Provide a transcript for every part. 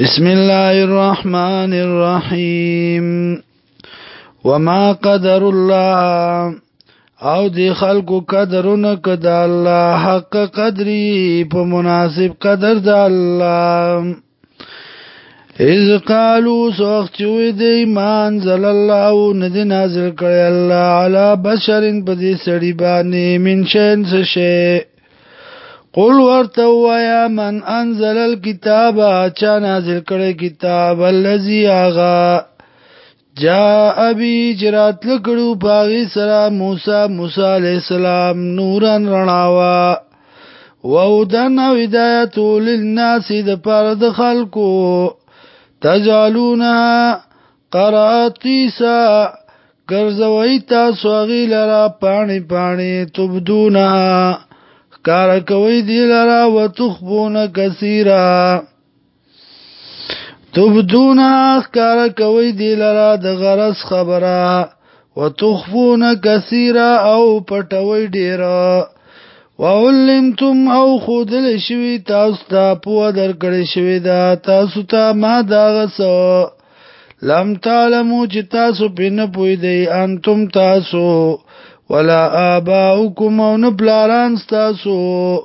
بسم الله الرحمن الرحيم وما قدر الله او دی خلقو قدرونه کد الله حق قدري په مناسب قدر د الله اذ قالوا سوختوی دی ایمان زل الله ندی نازل کړی الله علی بشرن په دې سړی باندې من شین څه شي قل ورته وایا من انزل الكتاب چا نازل کړی کتاب الذي اغا جاء ابي جرات لکړو باغی سره موسی موسی عليه السلام نورن رڼاوا وودن هدایت للناس د پاره د خلکو تجعلونها قراتیسا ګرځوي تاسو غی لرا پانی پانی تبدونها کار کوي دی لرا وتخبون کثیرا تبدون کار کوي دی لرا د غرس خبره وتخفون کثیرا او پټوي ډیره وعلمتم او خودل شوی تاسو ته پوه درکړی شوی دا تاسو ته ما داغه سو لم تعلمو چې تاسو پین پوی دی انتم تاسو ولا آباؤكم او نه پلاران ستاسو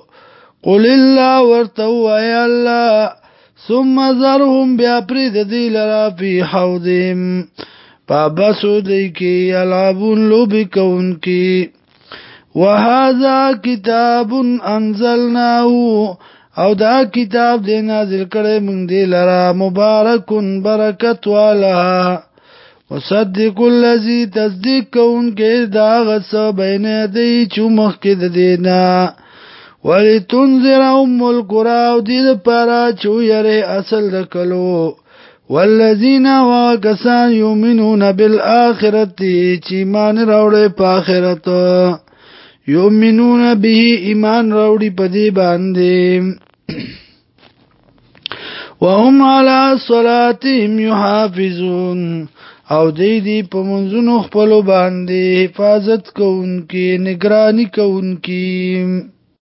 قل الله ورته وای الله ثم ذرهم بیا پرې د دې لرا په حوضهم پابسو دی کی العبون لوبی کون کی وهذا کتاب انزلناه او دا کتاب دی نازل کړی موږ دی لرا مبارکون برکت والا مصدق الذي تصديق كون کې دا غس بین دی چې مخ کې د دینا ولتنذر ام القرى او دې لپاره چې یره اصل د کلو والذین واکسان یؤمنون بالآخرة چې ایمان راوړي په آخرت یؤمنون به ایمان راوړي په دې باندې وهم على صلاتهم يحافظون او دی دی په منځونو خپل باندې حفاظت کوونکې نگرانی کوونکې